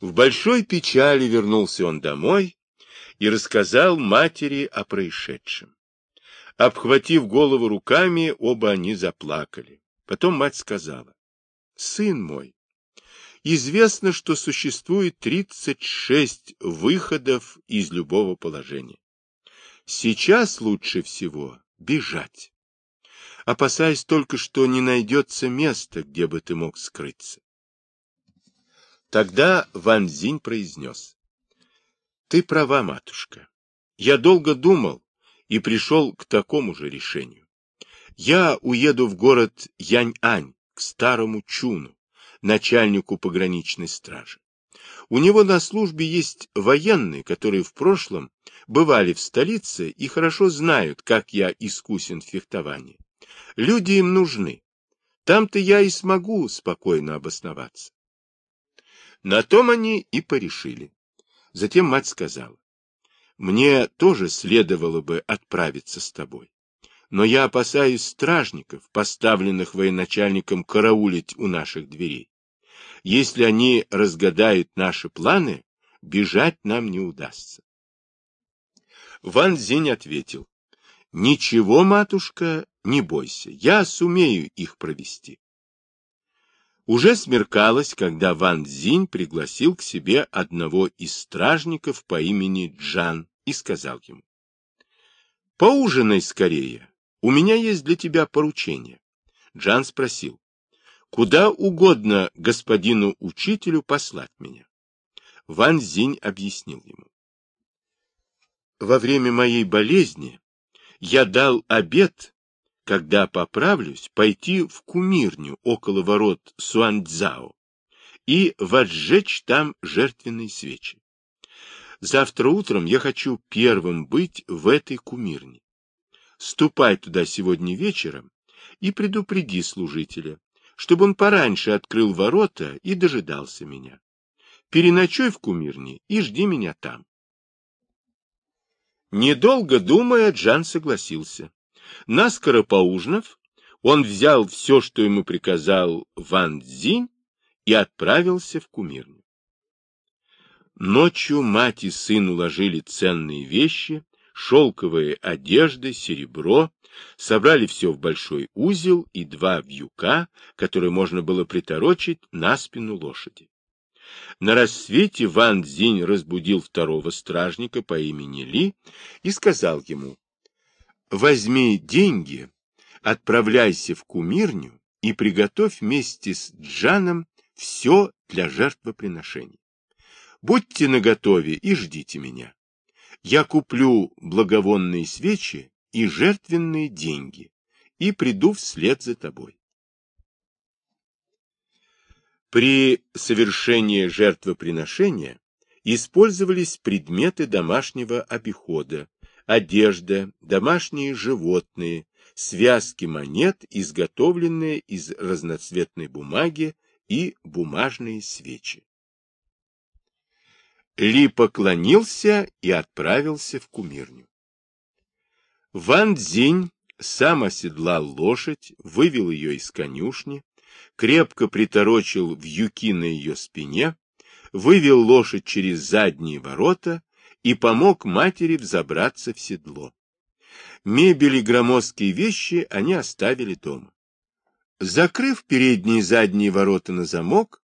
В большой печали вернулся он домой и рассказал матери о происшедшем. Обхватив голову руками, оба они заплакали. Потом мать сказала, «Сын мой, известно, что существует 36 выходов из любого положения. Сейчас лучше всего бежать, опасаясь только, что не найдется места, где бы ты мог скрыться. Тогда Ван Зинь произнес. Ты права, матушка. Я долго думал и пришел к такому же решению. Я уеду в город Янь-Ань, к старому Чуну, начальнику пограничной стражи. У него на службе есть военные, которые в прошлом бывали в столице и хорошо знают, как я искусен в фехтовании. Люди им нужны. Там-то я и смогу спокойно обосноваться. На том они и порешили. Затем мать сказала, мне тоже следовало бы отправиться с тобой. Но я опасаюсь стражников, поставленных военачальником караулить у наших дверей. Если они разгадают наши планы, бежать нам не удастся. Ван Зинь ответил, «Ничего, матушка, не бойся, я сумею их провести». Уже смеркалось, когда Ван Зинь пригласил к себе одного из стражников по имени Джан и сказал ему, «Поужинай скорее, у меня есть для тебя поручение». Джан спросил, «Куда угодно господину учителю послать меня?» Ван Зинь объяснил ему. «Во время моей болезни я дал обет когда поправлюсь, пойти в кумирню около ворот Суанцзао и возжечь там жертвенные свечи. Завтра утром я хочу первым быть в этой кумирне. Ступай туда сегодня вечером и предупреди служителя, чтобы он пораньше открыл ворота и дожидался меня. Переночуй в кумирне и жди меня там. Недолго думая, Джан согласился. Наскоро поужинав, он взял все, что ему приказал Ван Цзинь, и отправился в кумирню. Ночью мать и сын уложили ценные вещи, шелковые одежды, серебро, собрали все в большой узел и два вьюка, которые можно было приторочить на спину лошади. На рассвете Ван Цзинь разбудил второго стражника по имени Ли и сказал ему, Возьми деньги, отправляйся в кумирню и приготовь вместе с Джаном все для жертвоприношений. Будьте наготове и ждите меня. Я куплю благовонные свечи и жертвенные деньги и приду вслед за тобой. При совершении жертвоприношения использовались предметы домашнего обихода, одежда, домашние животные, связки монет, изготовленные из разноцветной бумаги и бумажные свечи. Ли поклонился и отправился в кумирню. Ван Цзинь сам оседлал лошадь, вывел ее из конюшни, крепко приторочил вьюки на ее спине, вывел лошадь через задние ворота и помог матери взобраться в седло. Мебель и громоздкие вещи они оставили дома. Закрыв передние и задние ворота на замок,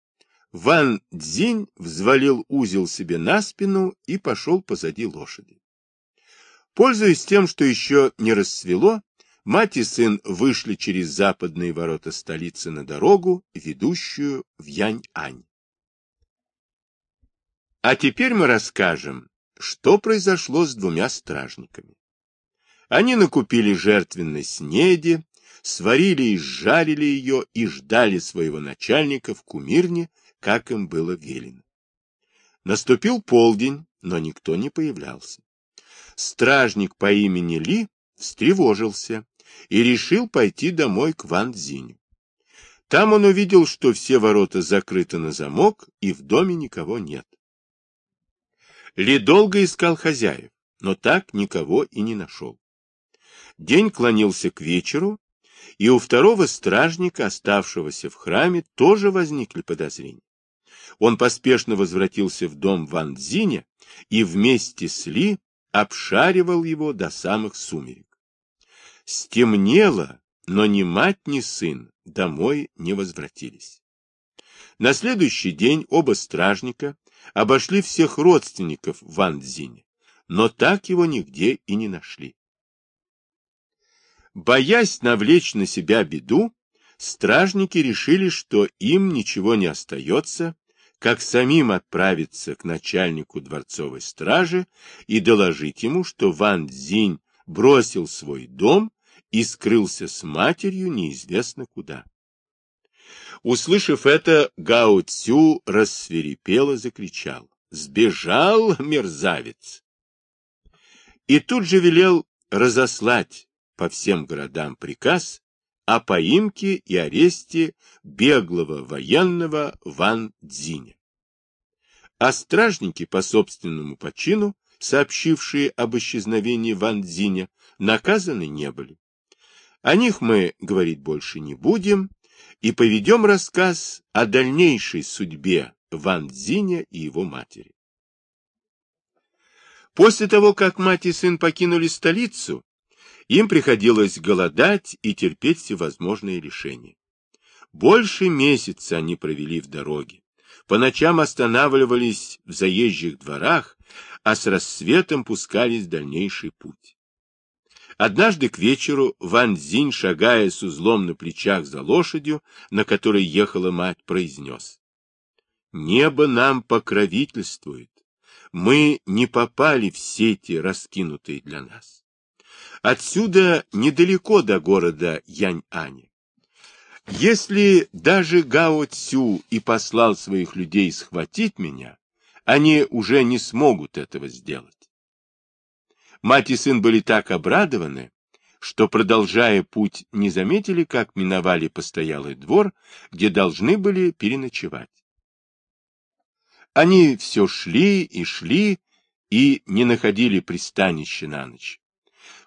Ван Цзинь взвалил узел себе на спину и пошел позади лошади. Пользуясь тем, что еще не рассвело, мать и сын вышли через западные ворота столицы на дорогу, ведущую в Янь-Ань. А теперь мы расскажем, что произошло с двумя стражниками. Они накупили жертвенной снеди, сварили и сжарили ее и ждали своего начальника в кумирне, как им было велено. Наступил полдень, но никто не появлялся. Стражник по имени Ли встревожился и решил пойти домой к Ван Цзиню. Там он увидел, что все ворота закрыты на замок и в доме никого нет. Ли долго искал хозяев, но так никого и не нашел. День клонился к вечеру, и у второго стражника, оставшегося в храме, тоже возникли подозрения. Он поспешно возвратился в дом Ван Цзиня и вместе с Ли обшаривал его до самых сумерек. Стемнело, но ни мать, ни сын домой не возвратились. На следующий день оба стражника обошли всех родственников Ван Цзиня, но так его нигде и не нашли. Боясь навлечь на себя беду, стражники решили, что им ничего не остается, как самим отправиться к начальнику дворцовой стражи и доложить ему, что Ван Цзинь бросил свой дом и скрылся с матерью неизвестно куда. Услышав это, Гао Цю рассверепело закричал. «Сбежал, мерзавец!» И тут же велел разослать по всем городам приказ о поимке и аресте беглого военного Ван Дзиня. А стражники по собственному почину, сообщившие об исчезновении Ван Дзиня, наказаны не были. О них мы говорить больше не будем и поведем рассказ о дальнейшей судьбе Ван Дзиня и его матери. После того, как мать и сын покинули столицу, им приходилось голодать и терпеть всевозможные лишения. Больше месяца они провели в дороге. По ночам останавливались в заезжих дворах, а с рассветом пускались в дальнейший путь. Однажды к вечеру Ван Зинь, шагая с узлом на плечах за лошадью, на которой ехала мать, произнес. «Небо нам покровительствует. Мы не попали в сети, раскинутые для нас. Отсюда недалеко до города Янь-Ани. Если даже Гао Цю и послал своих людей схватить меня, они уже не смогут этого сделать. Мать и сын были так обрадованы, что, продолжая путь, не заметили, как миновали постоялый двор, где должны были переночевать. Они все шли и шли и не находили пристанища на ночь.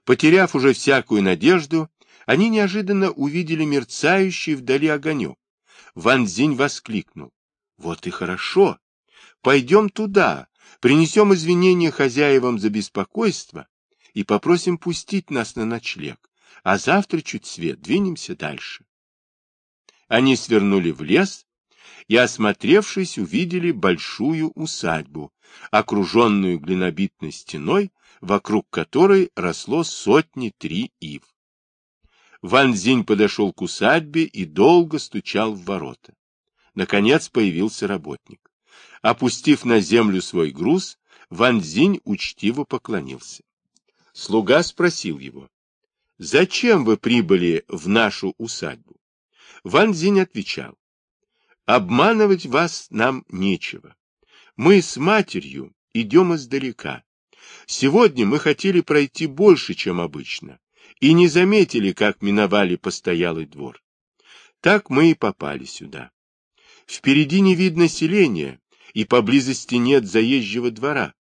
Потеряв уже всякую надежду, они неожиданно увидели мерцающий вдали огонек. Ван Зинь воскликнул. Вот и хорошо. Пойдем туда, принесем извинения хозяевам за беспокойство и попросим пустить нас на ночлег, а завтра чуть свет двинемся дальше. Они свернули в лес и, осмотревшись, увидели большую усадьбу, окруженную глинобитной стеной, вокруг которой росло сотни три ив. Ван Зинь подошел к усадьбе и долго стучал в ворота. Наконец появился работник. Опустив на землю свой груз, Ван Зинь учтиво поклонился. Слуга спросил его, «Зачем вы прибыли в нашу усадьбу?» Ван Зинь отвечал, «Обманывать вас нам нечего. Мы с матерью идем издалека. Сегодня мы хотели пройти больше, чем обычно, и не заметили, как миновали постоялый двор. Так мы и попали сюда. Впереди не видно селения, и поблизости нет заезжего двора.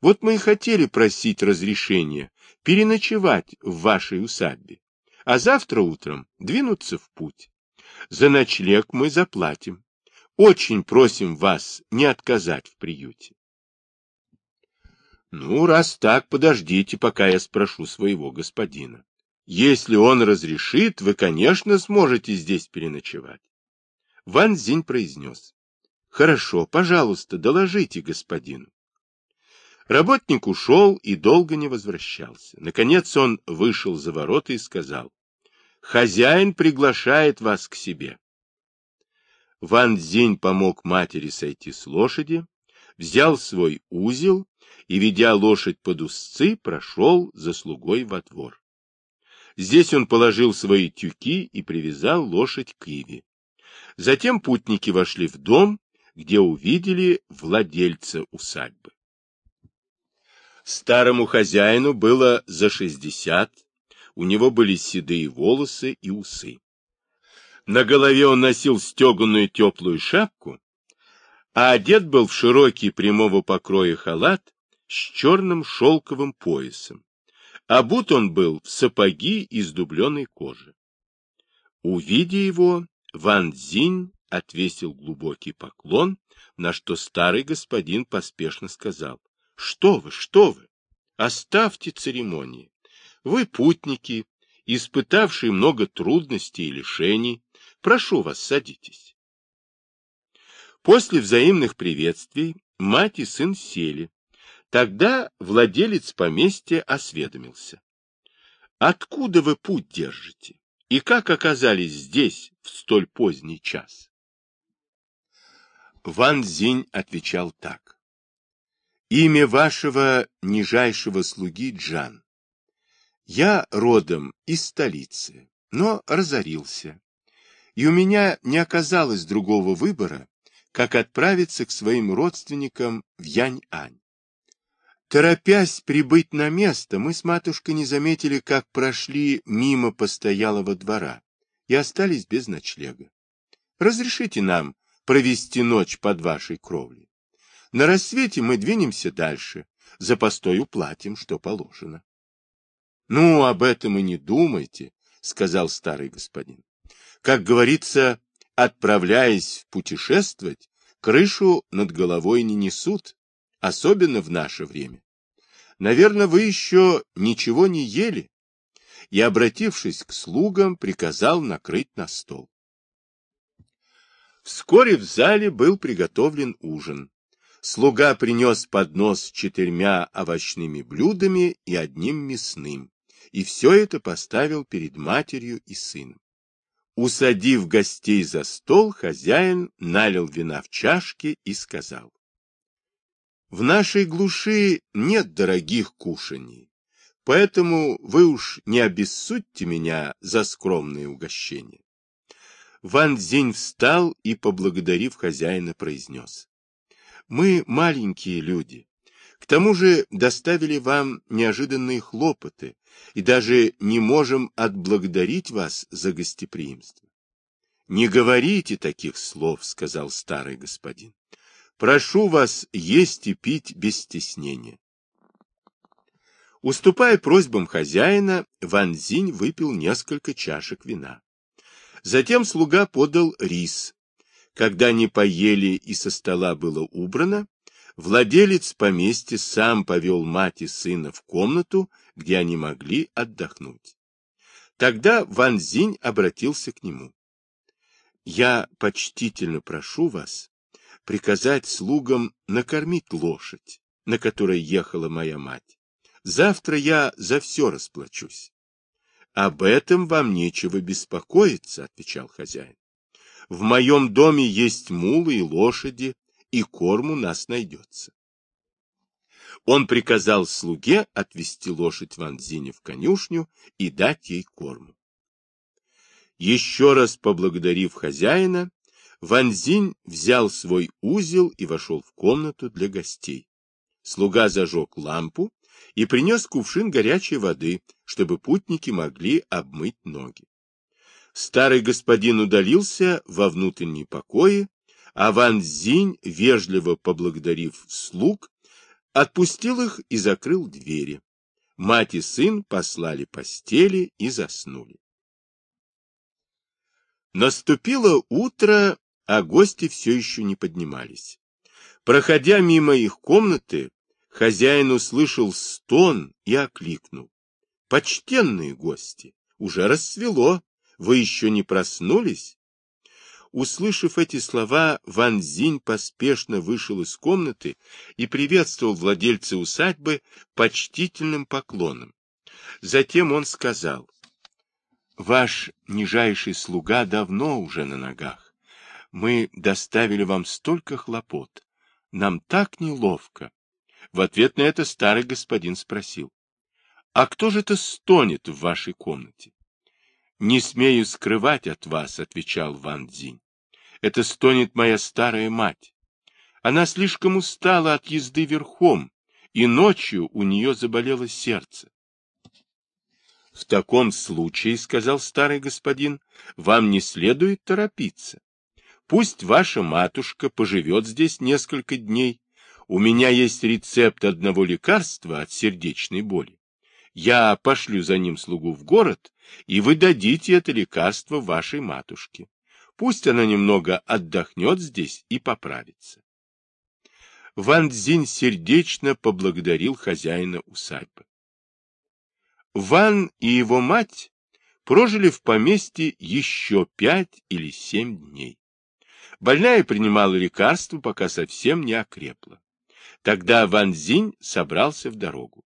Вот мы и хотели просить разрешения переночевать в вашей усадьбе, а завтра утром двинуться в путь. За ночлег мы заплатим. Очень просим вас не отказать в приюте. Ну, раз так, подождите, пока я спрошу своего господина. Если он разрешит, вы, конечно, сможете здесь переночевать. Ван Зинь произнес. Хорошо, пожалуйста, доложите господину. Работник ушел и долго не возвращался. Наконец он вышел за ворота и сказал. Хозяин приглашает вас к себе. Ван Зинь помог матери сойти с лошади, взял свой узел и, ведя лошадь под узцы, прошел за слугой во двор. Здесь он положил свои тюки и привязал лошадь к Иве. Затем путники вошли в дом, где увидели владельца усадьбы. Старому хозяину было за шестьдесят, у него были седые волосы и усы. На голове он носил стеганую теплую шапку, а одет был в широкий прямого покроя халат с черным шелковым поясом. Обут он был в сапоги из дубленой кожи. Увидя его, Ван Цзинь отвесил глубокий поклон, на что старый господин поспешно сказал, — Что вы, что вы, оставьте церемонии. Вы путники, испытавшие много трудностей и лишений, прошу вас, садитесь. После взаимных приветствий мать и сын сели. Тогда владелец поместья осведомился. — Откуда вы путь держите? И как оказались здесь в столь поздний час? Ван Зинь отвечал так. Имя вашего нижайшего слуги Джан. Я родом из столицы, но разорился. И у меня не оказалось другого выбора, как отправиться к своим родственникам в Янь-Ань. Торопясь прибыть на место, мы с матушкой не заметили, как прошли мимо постоялого двора и остались без ночлега. Разрешите нам провести ночь под вашей кровлей. На рассвете мы двинемся дальше, за постой уплатим, что положено. — Ну, об этом и не думайте, — сказал старый господин. Как говорится, отправляясь путешествовать, крышу над головой не несут, особенно в наше время. Наверное, вы еще ничего не ели. И, обратившись к слугам, приказал накрыть на стол. Вскоре в зале был приготовлен ужин. Слуга принес поднос с четырьмя овощными блюдами и одним мясным, и все это поставил перед матерью и сыном. Усадив гостей за стол, хозяин налил вина в чашки и сказал. В нашей глуши нет дорогих кушаний, поэтому вы уж не обессудьте меня за скромные угощения. Ван Зинь встал и, поблагодарив хозяина, произнес. Мы маленькие люди. К тому же доставили вам неожиданные хлопоты и даже не можем отблагодарить вас за гостеприимство. — Не говорите таких слов, — сказал старый господин. — Прошу вас есть и пить без стеснения. Уступая просьбам хозяина, Ван Зинь выпил несколько чашек вина. Затем слуга подал рис. Когда они поели и со стола было убрано, Владелец поместья сам повел мать и сына в комнату, где они могли отдохнуть. Тогда Ван Зинь обратился к нему. «Я почтительно прошу вас приказать слугам накормить лошадь, на которой ехала моя мать. Завтра я за все расплачусь». «Об этом вам нечего беспокоиться», — отвечал хозяин. «В моем доме есть мулы и лошади, и корм у нас найдется. Он приказал слуге отвести лошадь Ванзине в конюшню и дать ей корму. Еще раз поблагодарив хозяина, Ванзинь взял свой узел и вошел в комнату для гостей. Слуга зажег лампу и принес кувшин горячей воды, чтобы путники могли обмыть ноги. Старый господин удалился во внутренние покои а Ван Зинь, вежливо поблагодарив слуг, отпустил их и закрыл двери. Мать и сын послали постели и заснули. Наступило утро, а гости все еще не поднимались. Проходя мимо их комнаты, хозяин услышал стон и окликнул. — Почтенные гости, уже рассвело, вы еще не проснулись? Услышав эти слова, Ван Зинь поспешно вышел из комнаты и приветствовал владельца усадьбы почтительным поклоном. Затем он сказал, «Ваш нижайший слуга давно уже на ногах. Мы доставили вам столько хлопот. Нам так неловко». В ответ на это старый господин спросил, «А кто же это стонет в вашей комнате?» «Не смею скрывать от вас», — отвечал Ван Дзинь. «Это стонет моя старая мать. Она слишком устала от езды верхом, и ночью у нее заболело сердце». «В таком случае, — сказал старый господин, — вам не следует торопиться. Пусть ваша матушка поживет здесь несколько дней. У меня есть рецепт одного лекарства от сердечной боли. Я пошлю за ним слугу в город, и вы дадите это лекарство вашей матушке. Пусть она немного отдохнет здесь и поправится. Ван Цзинь сердечно поблагодарил хозяина усадьбы. Ван и его мать прожили в поместье еще пять или семь дней. Больная принимала лекарства, пока совсем не окрепла. Тогда Ван Зинь собрался в дорогу.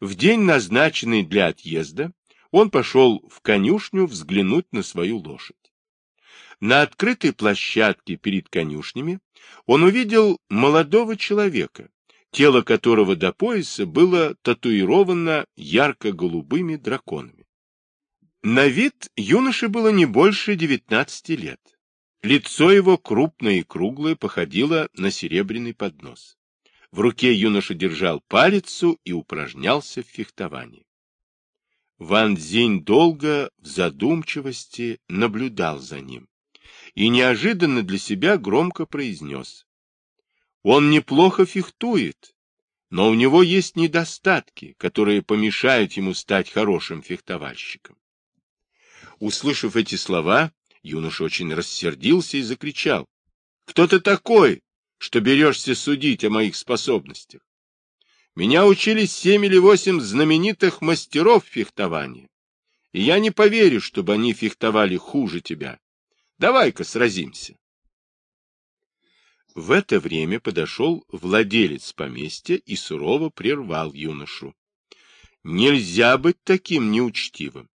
В день, назначенный для отъезда, он пошел в конюшню взглянуть на свою лошадь. На открытой площадке перед конюшнями он увидел молодого человека, тело которого до пояса было татуировано ярко-голубыми драконами. На вид юноше было не больше девятнадцати лет. Лицо его, крупное и круглое, походило на серебряный поднос. В руке юноша держал палицу и упражнялся в фехтовании. Ван Цзинь долго в задумчивости наблюдал за ним и неожиданно для себя громко произнес. Он неплохо фехтует, но у него есть недостатки, которые помешают ему стать хорошим фехтовальщиком. Услышав эти слова, юноша очень рассердился и закричал. — Кто ты такой, что берешься судить о моих способностях? Меня учили семь или восемь знаменитых мастеров фехтования, и я не поверю, чтобы они фехтовали хуже тебя. Давай-ка сразимся. В это время подошел владелец поместья и сурово прервал юношу. Нельзя быть таким неучтивым.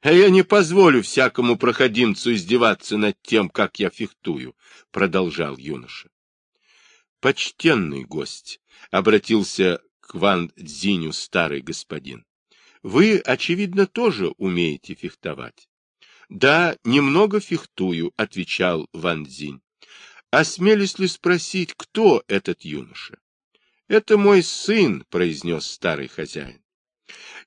А я не позволю всякому проходимцу издеваться над тем, как я фехтую, — продолжал юноша. Почтенный гость, — обратился к Ван Цзиню старый господин, — вы, очевидно, тоже умеете фехтовать. — Да, немного фехтую, — отвечал Ван Цзинь. — Осмелюсь ли спросить, кто этот юноша? — Это мой сын, — произнес старый хозяин.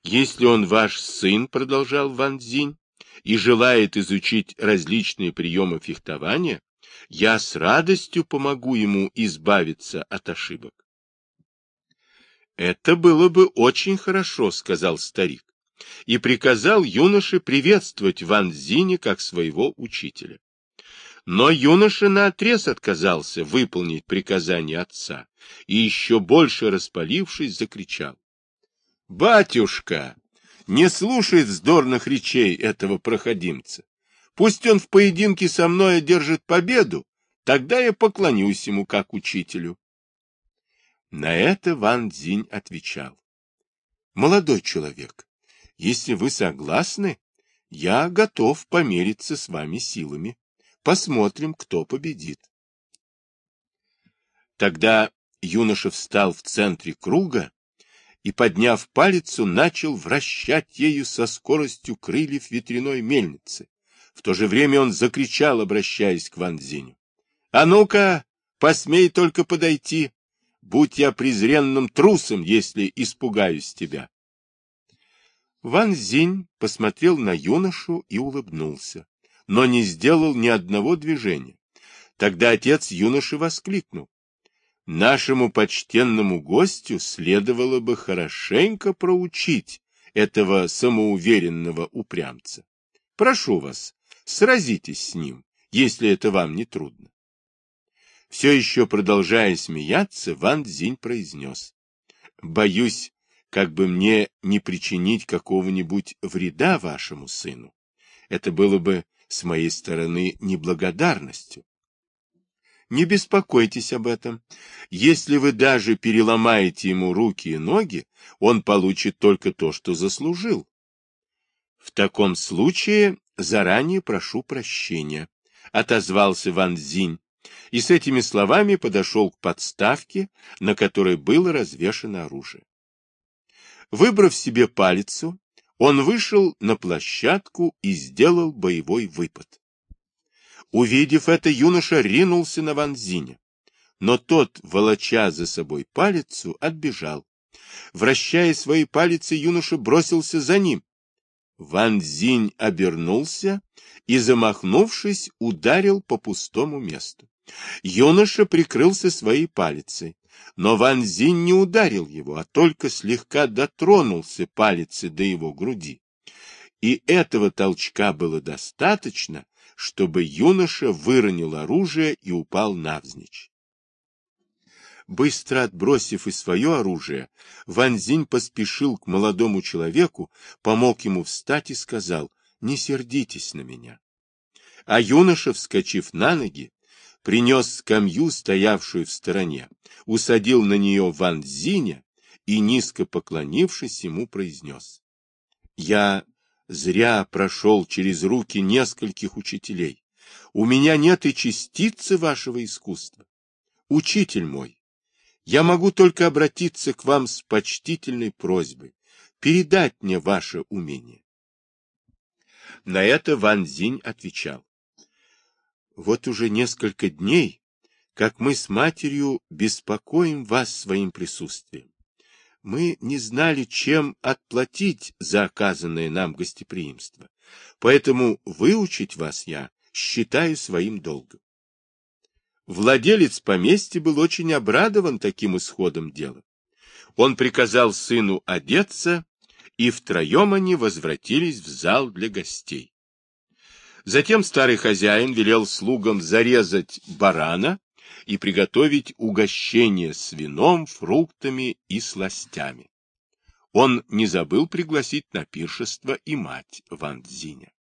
Если он ваш сын, продолжал Ван Цзинь, и желает изучить различные приемы фехтования, я с радостью помогу ему избавиться от ошибок. Это было бы очень хорошо, сказал старик, и приказал юноше приветствовать Ван Цзиня как своего учителя. Но юноша наотрез отказался выполнить приказание отца и еще больше распалившись закричал. Батюшка, не слушай вздорных речей этого проходимца. Пусть он в поединке со мной одержит победу, тогда я поклонюсь ему как учителю. На это Ван Цзинь отвечал. Молодой человек, если вы согласны, я готов помериться с вами силами. Посмотрим, кто победит. Тогда юноша встал в центре круга и, подняв палицу, начал вращать ею со скоростью крыльев ветряной мельницы. В то же время он закричал, обращаясь к Ванзиню. — А ну-ка, посмей только подойти. Будь я презренным трусом, если испугаюсь тебя. Ван Зинь посмотрел на юношу и улыбнулся, но не сделал ни одного движения. Тогда отец юноши воскликнул. Нашему почтенному гостю следовало бы хорошенько проучить этого самоуверенного упрямца. Прошу вас, сразитесь с ним, если это вам не трудно. Все еще продолжая смеяться, Ван Цзинь произнес. Боюсь, как бы мне не причинить какого-нибудь вреда вашему сыну. Это было бы с моей стороны неблагодарностью. Не беспокойтесь об этом. Если вы даже переломаете ему руки и ноги, он получит только то, что заслужил. В таком случае заранее прошу прощения, — отозвался Ван Зинь, и с этими словами подошел к подставке, на которой было развешено оружие. Выбрав себе палицу, он вышел на площадку и сделал боевой выпад. Увидев это, юноша ринулся на Ванзиня. Но тот, волоча за собой палицу, отбежал. Вращая свои палицы, юноша бросился за ним. Ванзинь обернулся и, замахнувшись, ударил по пустому месту. Юноша прикрылся своей палицей, но Ванзинь не ударил его, а только слегка дотронулся палицей до его груди. И этого толчка было достаточно, чтобы юноша выронил оружие и упал навзничь. Быстро отбросив и свое оружие, Ванзинь поспешил к молодому человеку, помог ему встать и сказал, «Не сердитесь на меня». А юноша, вскочив на ноги, принес скамью, стоявшую в стороне, усадил на нее Ванзиня и, низко поклонившись, ему произнес, «Я зря прошел через руки нескольких учителей. У меня нет и частицы вашего искусства. Учитель мой, я могу только обратиться к вам с почтительной просьбой передать мне ваше умение. На это Ван Зинь отвечал. Вот уже несколько дней, как мы с матерью беспокоим вас своим присутствием. Мы не знали, чем отплатить за оказанное нам гостеприимство, поэтому выучить вас я считаю своим долгом. Владелец поместья был очень обрадован таким исходом дела. Он приказал сыну одеться, и втроем они возвратились в зал для гостей. Затем старый хозяин велел слугам зарезать барана и приготовить угощение с вином, фруктами и сластями. Он не забыл пригласить на пиршество и мать Ван Цзиня.